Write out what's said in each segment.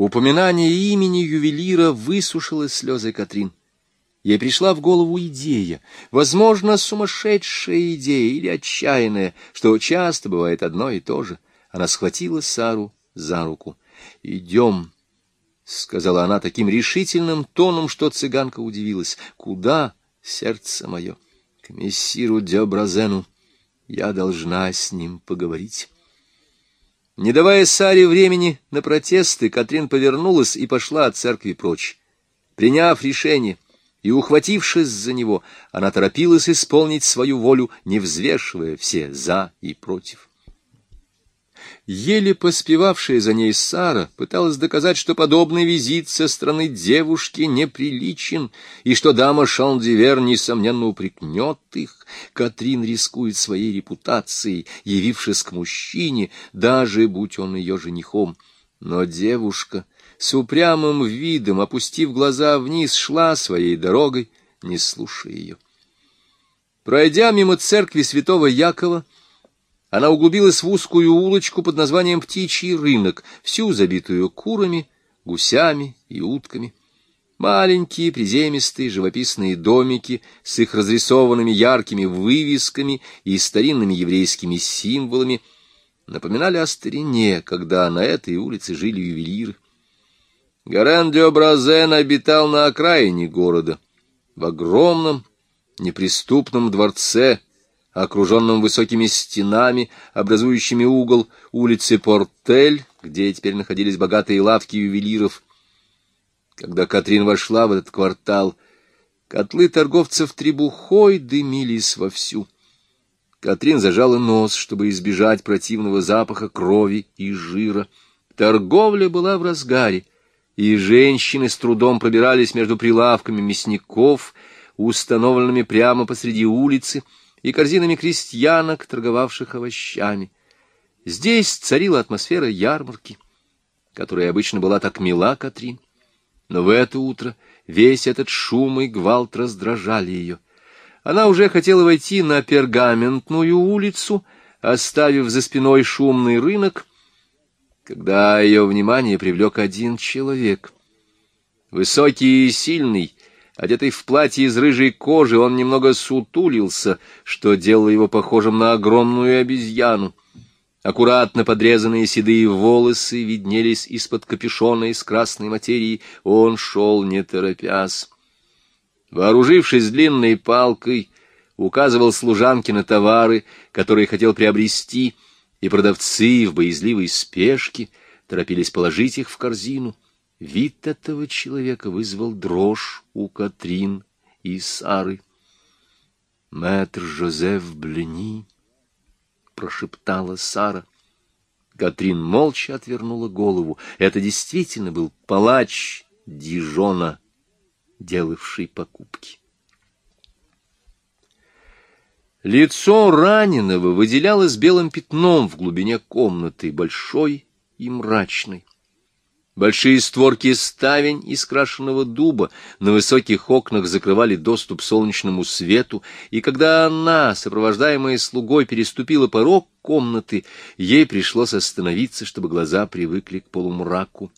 Упоминание имени ювелира высушило слезы Катрин. Ей пришла в голову идея, возможно, сумасшедшая идея или отчаянная, что часто бывает одно и то же. Она схватила Сару за руку. «Идем», — сказала она таким решительным тоном, что цыганка удивилась. «Куда, сердце мое?» «К мессиру Дёбразену. Я должна с ним поговорить». Не давая Саре времени на протесты, Катрин повернулась и пошла от церкви прочь. Приняв решение и ухватившись за него, она торопилась исполнить свою волю, не взвешивая все «за» и «против». Еле поспевавшая за ней Сара пыталась доказать, что подобный визит со стороны девушки неприличен, и что дама Шандивер, несомненно, упрекнет их. Катрин рискует своей репутацией, явившись к мужчине, даже будь он ее женихом. Но девушка с упрямым видом, опустив глаза вниз, шла своей дорогой, не слушая ее. Пройдя мимо церкви святого Якова, она углубилась в узкую улочку под названием «Птичий рынок», всю забитую курами, гусями и утками. Маленькие приземистые живописные домики с их разрисованными яркими вывесками и старинными еврейскими символами напоминали о старине, когда на этой улице жили ювелиры. Гарен де Образен обитал на окраине города, в огромном неприступном дворце, окруженном высокими стенами, образующими угол улицы Портель, где теперь находились богатые лавки ювелиров. Когда Катрин вошла в этот квартал, котлы торговцев требухой дымились вовсю. Катрин зажала нос, чтобы избежать противного запаха крови и жира. Торговля была в разгаре и женщины с трудом пробирались между прилавками мясников, установленными прямо посреди улицы, и корзинами крестьянок, торговавших овощами. Здесь царила атмосфера ярмарки, которая обычно была так мила Катрин. Но в это утро весь этот шум и гвалт раздражали ее. Она уже хотела войти на пергаментную улицу, оставив за спиной шумный рынок, когда ее внимание привлек один человек. Высокий и сильный, одетый в платье из рыжей кожи, он немного сутулился, что делало его похожим на огромную обезьяну. Аккуратно подрезанные седые волосы виднелись из-под капюшона из красной материи. Он шел не торопясь. Вооружившись длинной палкой, указывал служанке на товары, которые хотел приобрести — и продавцы в боязливой спешке торопились положить их в корзину. Вид этого человека вызвал дрожь у Катрин и Сары. «Мэтр Жозеф Блени», — прошептала Сара. Катрин молча отвернула голову. Это действительно был палач Дижона, делавший покупки. Лицо раненого выделялось белым пятном в глубине комнаты, большой и мрачной. Большие створки ставень из крашеного дуба на высоких окнах закрывали доступ солнечному свету, и когда она, сопровождаемая слугой, переступила порог комнаты, ей пришлось остановиться, чтобы глаза привыкли к полумраку.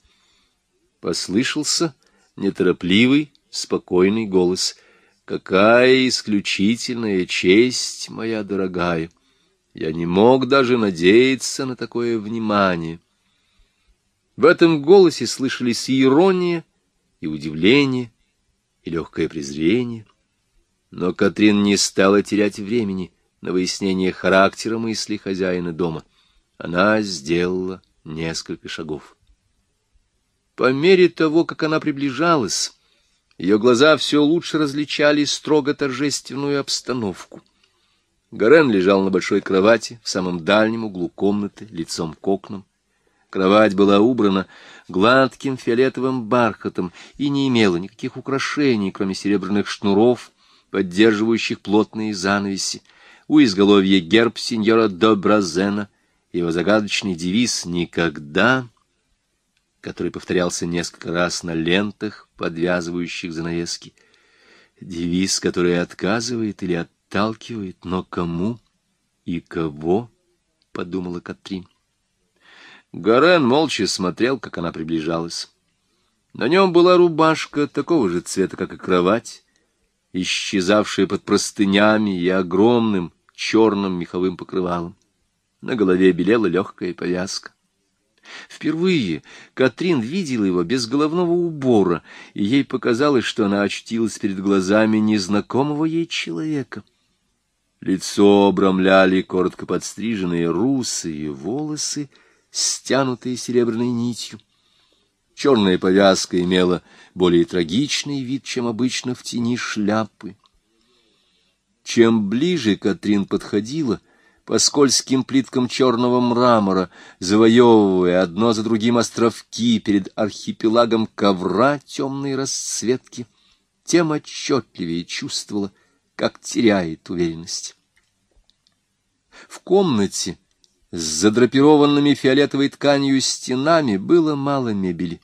Послышался неторопливый, спокойный голос — Какая исключительная честь, моя дорогая! Я не мог даже надеяться на такое внимание. В этом голосе слышались и ирония, и удивление, и легкое презрение. Но Катрин не стала терять времени на выяснение характера мысли хозяина дома. Она сделала несколько шагов. По мере того, как она приближалась, ее глаза все лучше различали строго торжественную обстановку. Гарен лежал на большой кровати в самом дальнем углу комнаты, лицом к окнам. Кровать была убрана гладким фиолетовым бархатом и не имела никаких украшений, кроме серебряных шнуров, поддерживающих плотные занавеси. У изголовья герб сеньора Добразена, его загадочный девиз «Никогда», который повторялся несколько раз на лентах, подвязывающих занавески. Девиз, который отказывает или отталкивает, но кому и кого, — подумала Катрин. Горен молча смотрел, как она приближалась. На нем была рубашка такого же цвета, как и кровать, исчезавшая под простынями и огромным черным меховым покрывалом. На голове белела легкая повязка. Впервые Катрин видела его без головного убора, и ей показалось, что она очутилась перед глазами незнакомого ей человека. Лицо обрамляли коротко подстриженные русые волосы, стянутые серебряной нитью. Черная повязка имела более трагичный вид, чем обычно в тени шляпы. Чем ближе Катрин подходила — по скользким плиткам черного мрамора, завоевывая одно за другим островки перед архипелагом ковра темной расцветки, тем отчетливее чувствовала, как теряет уверенность. В комнате с задрапированными фиолетовой тканью стенами было мало мебели.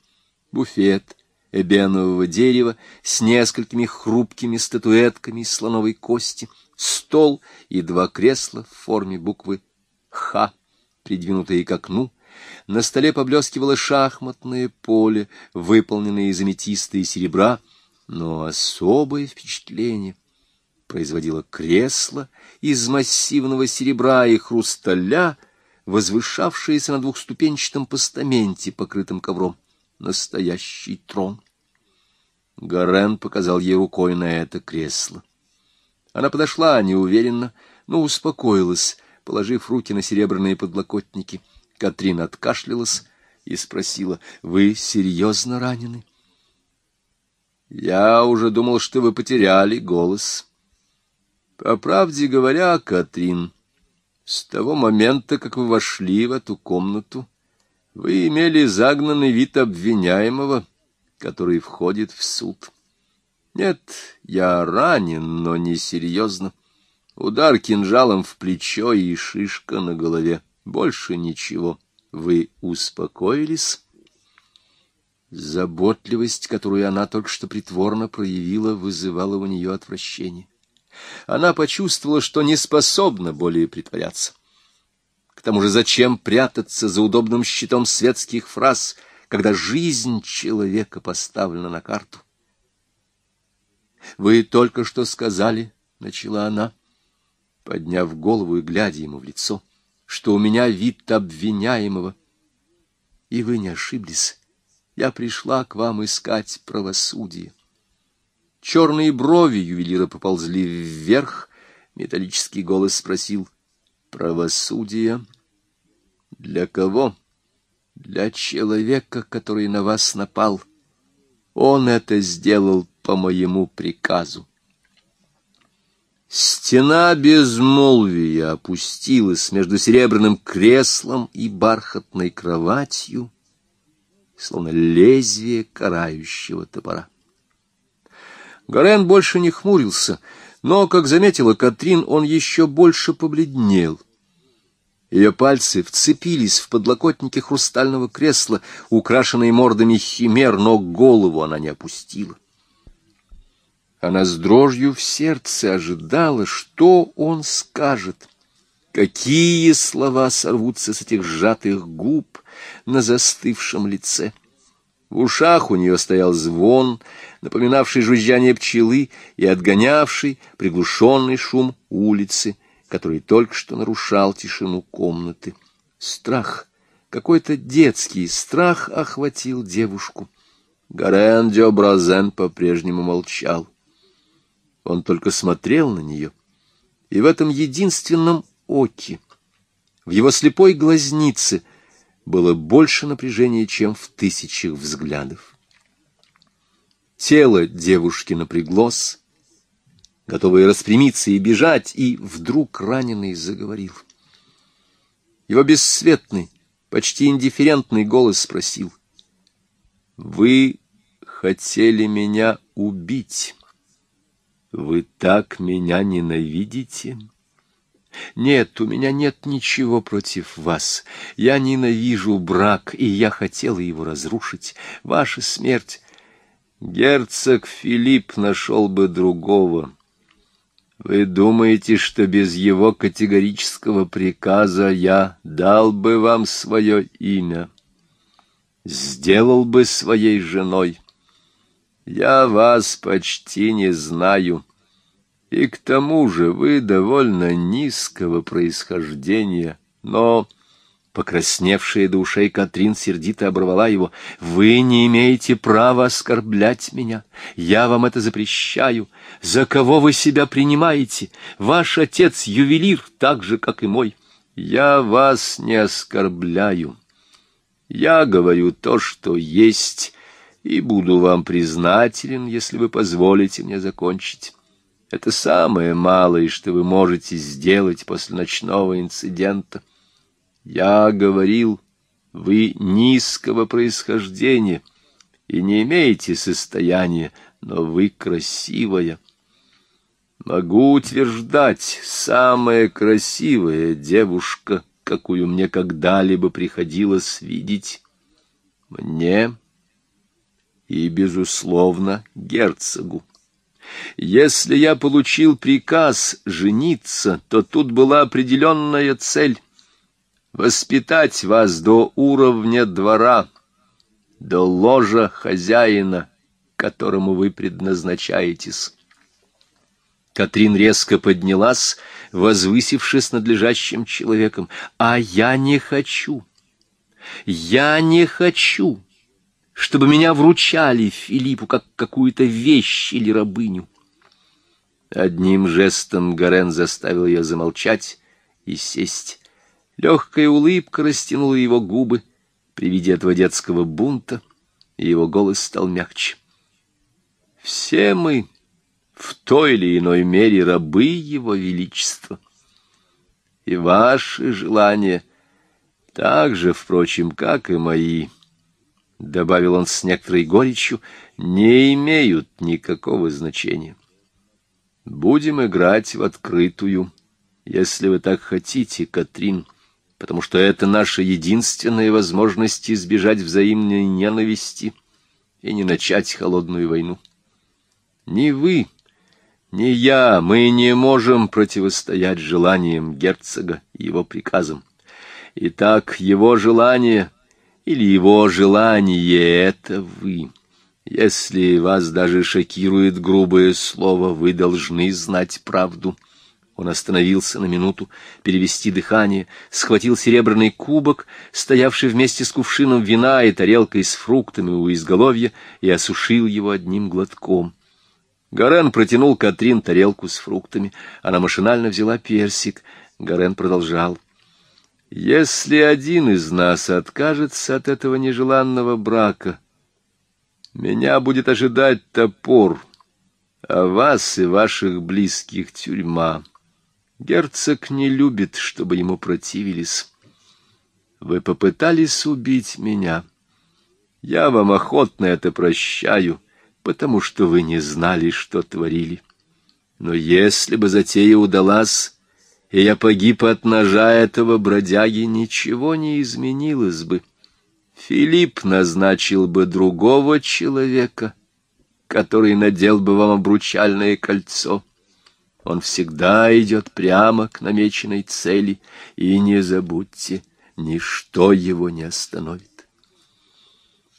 Буфет эбенового дерева с несколькими хрупкими статуэтками из слоновой кости — стол и два кресла в форме буквы «Х», придвинутые к окну. На столе поблескивало шахматное поле, выполненное из аметиста и серебра, но особое впечатление производило кресло из массивного серебра и хрусталя, возвышавшееся на двухступенчатом постаменте, покрытом ковром. Настоящий трон. Гарен показал ей рукой на это кресло. Она подошла неуверенно, но успокоилась, положив руки на серебряные подлокотники. Катрин откашлялась и спросила, «Вы серьезно ранены?» «Я уже думал, что вы потеряли голос». «По правде говоря, Катрин, с того момента, как вы вошли в эту комнату, вы имели загнанный вид обвиняемого, который входит в суд». Нет, я ранен, но не серьезно. Удар кинжалом в плечо и шишка на голове. Больше ничего. Вы успокоились? Заботливость, которую она только что притворно проявила, вызывала у нее отвращение. Она почувствовала, что не способна более притворяться. К тому же зачем прятаться за удобным щитом светских фраз, когда жизнь человека поставлена на карту? Вы только что сказали, — начала она, подняв голову и глядя ему в лицо, — что у меня вид обвиняемого. И вы не ошиблись. Я пришла к вам искать правосудие. Черные брови ювелира поползли вверх. Металлический голос спросил. «Правосудие? Для кого?» «Для человека, который на вас напал. Он это сделал по моему приказу. Стена безмолвия опустилась между серебряным креслом и бархатной кроватью, словно лезвие карающего топора. Горен больше не хмурился, но, как заметила Катрин, он еще больше побледнел. Ее пальцы вцепились в подлокотники хрустального кресла, украшенные мордами химер, но голову она не опустила. Она с дрожью в сердце ожидала, что он скажет. Какие слова сорвутся с этих сжатых губ на застывшем лице. В ушах у нее стоял звон, напоминавший жужжание пчелы и отгонявший приглушенный шум улицы, который только что нарушал тишину комнаты. Страх, какой-то детский страх охватил девушку. Гарен Дёбразен по-прежнему молчал. Он только смотрел на нее, и в этом единственном оке, в его слепой глазнице, было больше напряжения, чем в тысячах взглядов. Тело девушки напряглось, готовое распрямиться и бежать, и вдруг раненый заговорил. Его бесцветный, почти индифферентный голос спросил, «Вы хотели меня убить?» Вы так меня ненавидите? Нет, у меня нет ничего против вас. Я ненавижу брак, и я хотела его разрушить. Ваша смерть... Герцог Филипп нашел бы другого. Вы думаете, что без его категорического приказа я дал бы вам свое имя? сделал бы своей женой. Я вас почти не знаю, и к тому же вы довольно низкого происхождения, но... Покрасневшая до ушей Катрин сердито оборвала его. «Вы не имеете права оскорблять меня. Я вам это запрещаю. За кого вы себя принимаете? Ваш отец — ювелир, так же, как и мой. Я вас не оскорбляю. Я говорю то, что есть, и буду вам признателен, если вы позволите мне закончить. Это самое малое, что вы можете сделать после ночного инцидента. Я говорил, вы низкого происхождения и не имеете состояния, но вы красивая. Могу утверждать, самая красивая девушка, какую мне когда-либо приходилось видеть. Мне и, безусловно, герцогу. Если я получил приказ жениться, то тут была определенная цель — воспитать вас до уровня двора, до ложа хозяина, которому вы предназначаетесь. Катрин резко поднялась, возвысившись над лежащим человеком. «А я не хочу! Я не хочу, чтобы меня вручали Филиппу как какую-то вещь или рабыню!» Одним жестом Гарен заставил ее замолчать и сесть. Легкая улыбка растянула его губы при виде этого детского бунта, и его голос стал мягче. «Все мы...» в той или иной мере рабы его величества. И ваши желания, так же, впрочем, как и мои, — добавил он с некоторой горечью, — не имеют никакого значения. Будем играть в открытую, если вы так хотите, Катрин, потому что это наша единственная возможность избежать взаимной ненависти и не начать холодную войну. Не вы, — не я, мы не можем противостоять желаниям герцога и его приказам. Итак, его желание или его желание — это вы. Если вас даже шокирует грубое слово, вы должны знать правду. Он остановился на минуту, перевести дыхание, схватил серебряный кубок, стоявший вместе с кувшином вина и тарелкой с фруктами у изголовья, и осушил его одним глотком. Гарен протянул Катрин тарелку с фруктами. Она машинально взяла персик. Гарен продолжал. «Если один из нас откажется от этого нежеланного брака, меня будет ожидать топор, а вас и ваших близких тюрьма. Герцог не любит, чтобы ему противились. Вы попытались убить меня. Я вам охотно это прощаю» потому что вы не знали, что творили. Но если бы затея удалась, и я погиб от ножа этого бродяги, ничего не изменилось бы. Филипп назначил бы другого человека, который надел бы вам обручальное кольцо. Он всегда идет прямо к намеченной цели, и не забудьте, ничто его не остановит.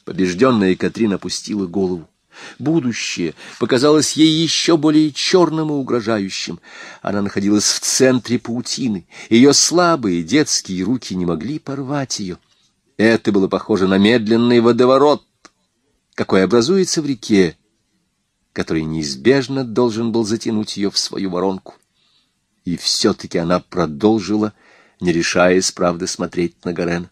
Побежденная Катрин опустила голову. Будущее показалось ей еще более черным и угрожающим. Она находилась в центре паутины. Ее слабые детские руки не могли порвать ее. Это было похоже на медленный водоворот, какой образуется в реке, который неизбежно должен был затянуть ее в свою воронку. И все-таки она продолжила, не решаясь, правда, смотреть на Гарена.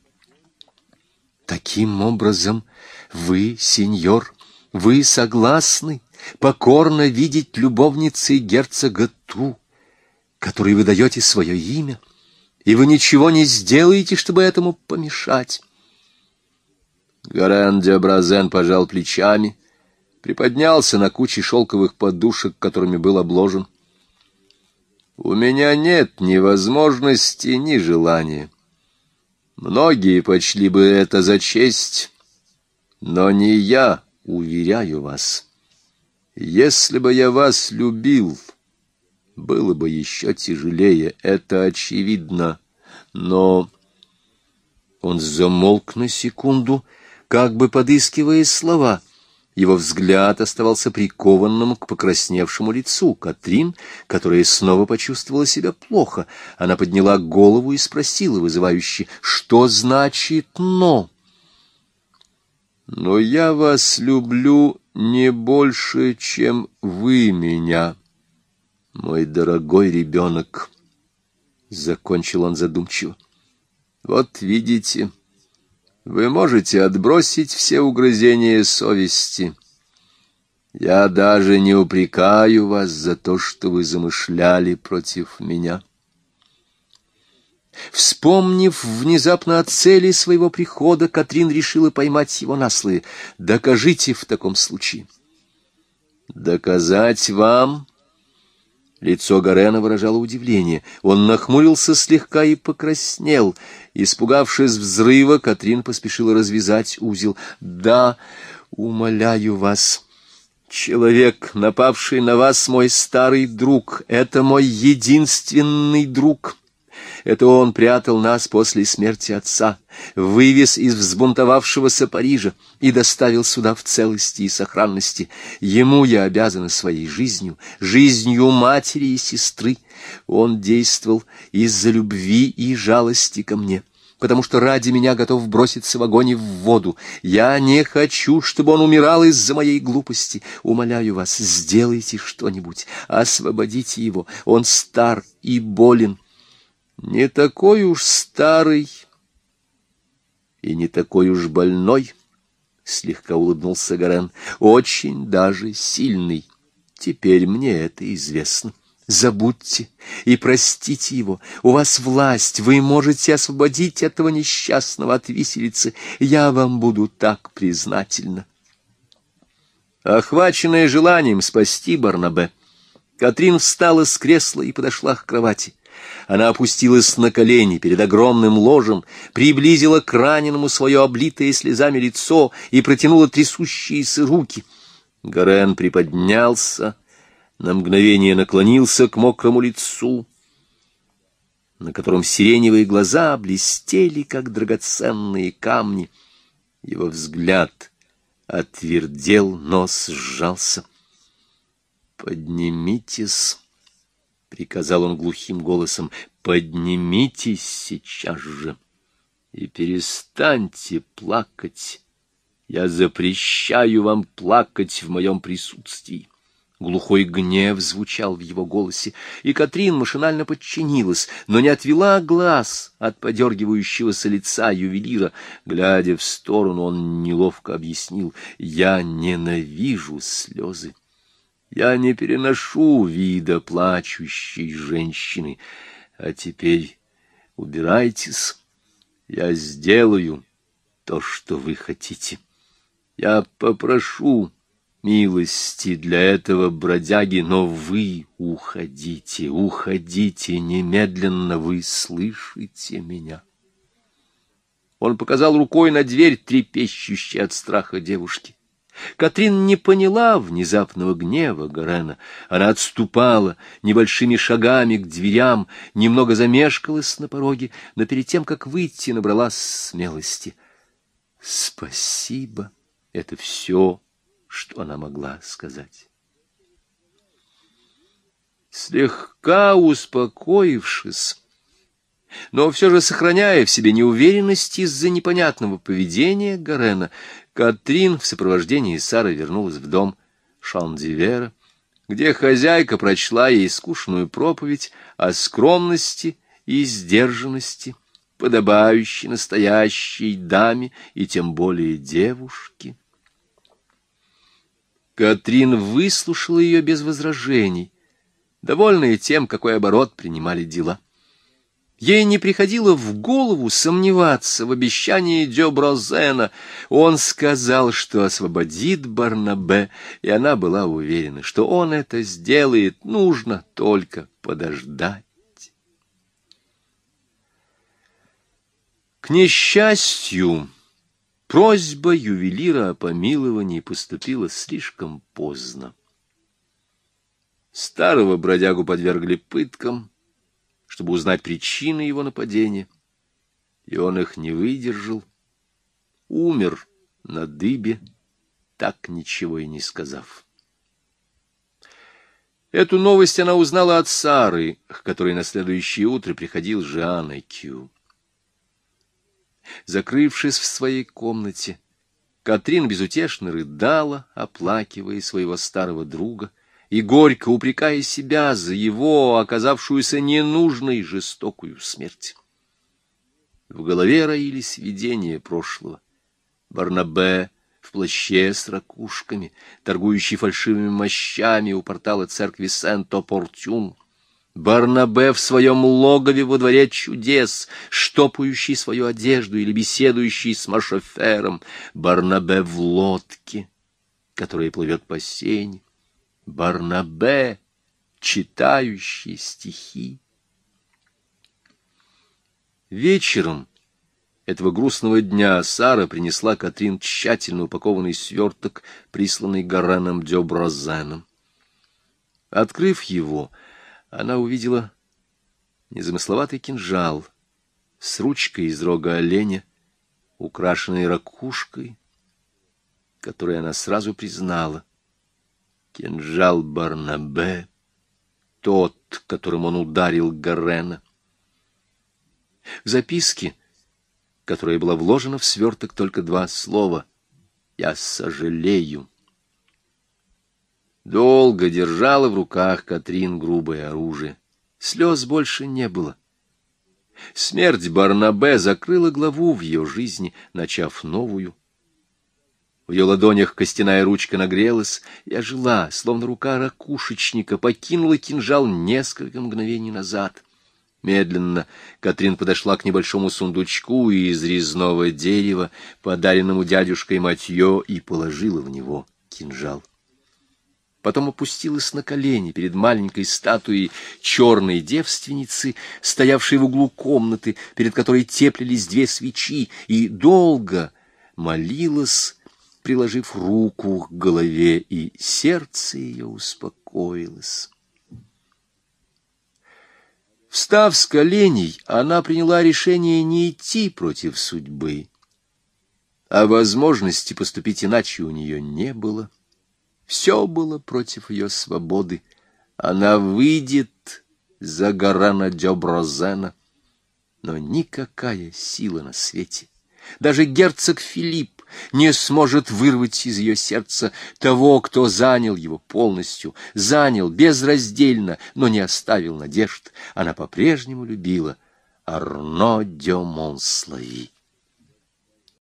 «Таким образом, вы, сеньор...» Вы согласны покорно видеть любовницей герцога ту, которой вы даете свое имя, и вы ничего не сделаете, чтобы этому помешать? Гарен де Бразен пожал плечами, приподнялся на куче шелковых подушек, которыми был обложен. У меня нет ни возможности, ни желания. Многие почли бы это за честь, но не я уверяю вас, если бы я вас любил, было бы еще тяжелее, это очевидно, но... Он замолк на секунду, как бы подыскивая слова. Его взгляд оставался прикованным к покрасневшему лицу Катрин, которая снова почувствовала себя плохо. Она подняла голову и спросила вызывающе, что значит «но»? «Но я вас люблю не больше, чем вы меня, мой дорогой ребенок», — закончил он задумчиво. «Вот видите, вы можете отбросить все угрызения совести». Я даже не упрекаю вас за то, что вы замышляли против меня. Вспомнив внезапно о цели своего прихода, Катрин решила поймать его на слове. «Докажите в таком случае». «Доказать вам?» Лицо Гарена выражало удивление. Он нахмурился слегка и покраснел. Испугавшись взрыва, Катрин поспешила развязать узел. «Да, умоляю вас». Человек, напавший на вас, мой старый друг, это мой единственный друг. Это он прятал нас после смерти отца, вывез из взбунтовавшегося Парижа и доставил сюда в целости и сохранности. Ему я обязана своей жизнью, жизнью матери и сестры. Он действовал из-за любви и жалости ко мне потому что ради меня готов броситься в огонь и в воду. Я не хочу, чтобы он умирал из-за моей глупости. Умоляю вас, сделайте что-нибудь, освободите его. Он стар и болен. Не такой уж старый и не такой уж больной, — слегка улыбнулся Гарен, — очень даже сильный. Теперь мне это известно. Забудьте и простите его. У вас власть, вы можете освободить этого несчастного от виселицы. Я вам буду так признательна. Охваченная желанием спасти Барнабе, Катрин встала с кресла и подошла к кровати. Она опустилась на колени перед огромным ложем, приблизила к раненому свое облитое слезами лицо и протянула трясущиеся руки. Гарен приподнялся, на мгновение наклонился к мокрому лицу, на котором сиреневые глаза блестели, как драгоценные камни. Его взгляд отвердел, нос сжался. «Поднимитесь!» — приказал он глухим голосом, — поднимитесь сейчас же и перестаньте плакать. Я запрещаю вам плакать в моем присутствии. Глухой гнев звучал в его голосе, и Катрин машинально подчинилась, но не отвела глаз от подергивающегося лица ювелира. Глядя в сторону, он неловко объяснил, «Я ненавижу слезы». Я не переношу вида плачущей женщины. А теперь убирайтесь. Я сделаю то, что вы хотите. Я попрошу милости для этого бродяги, но вы уходите, уходите немедленно, вы слышите меня. Он показал рукой на дверь, трепещущей от страха девушки. Катрин не поняла внезапного гнева Гарена. Она отступала небольшими шагами к дверям, немного замешкалась на пороге, но перед тем, как выйти, набралась смелости. «Спасибо!» — это все, что она могла сказать. Слегка успокоившись, но все же сохраняя в себе неуверенность из-за непонятного поведения Гарена, Катрин в сопровождении Сары вернулась в дом Шандивера, где хозяйка прочла ей скучную проповедь о скромности и сдержанности, подобающей настоящей даме и тем более девушке. Катрин выслушала ее без возражений, довольная тем, какой оборот принимали дела. Ей не приходило в голову сомневаться в обещании Дёброзена. Он сказал, что освободит Барнабе, и она была уверена, что он это сделает, нужно только подождать. К несчастью, просьба ювелира о помиловании поступила слишком поздно. Старого бродягу подвергли пыткам, чтобы узнать причины его нападения, и он их не выдержал, умер на дыбе, так ничего и не сказав. Эту новость она узнала от Сары, к которой на следующее утро приходил Жан Кью. Закрывшись в своей комнате, Катрин безутешно рыдала, оплакивая своего старого друга и горько упрекая себя за его оказавшуюся ненужной жестокую смерть. В голове роились видения прошлого. Барнабе в плаще с ракушками, торгующий фальшивыми мощами у портала церкви Сент-Опортюн, Барнабе в своем логове во дворе чудес, штопающий свою одежду или беседующий с Машофером, Барнабе в лодке, которая плывет по сене, Барнабе, читающий стихи. Вечером этого грустного дня Сара принесла Катрин тщательно упакованный сверток, присланный Гареном Дёбразеном. Открыв его, она увидела незамысловатый кинжал с ручкой из рога оленя, украшенной ракушкой, которую она сразу признала. Кинжал Барнабе, тот, которым он ударил Гарена. В записке которая была вложена в сверток только два слова «Я сожалею». Долго держала в руках Катрин грубое оружие. Слез больше не было. Смерть Барнабе закрыла главу в ее жизни, начав новую. В ее ладонях костяная ручка нагрелась, и ожила, словно рука ракушечника, покинула кинжал несколько мгновений назад — Медленно Катрин подошла к небольшому сундучку из резного дерева, подаренному дядюшкой Матье, и положила в него кинжал. Потом опустилась на колени перед маленькой статуей черной девственницы, стоявшей в углу комнаты, перед которой теплились две свечи, и долго молилась, приложив руку к голове, и сердце ее успокоилось. Встав с коленей, она приняла решение не идти против судьбы, а возможности поступить иначе у нее не было. Все было против ее свободы. Она выйдет за Гарана Дёброзена, но никакая сила на свете, даже герцог Филипп, не сможет вырвать из ее сердца того, кто занял его полностью, занял безраздельно, но не оставил надежд. Она по-прежнему любила Арно де Монслави.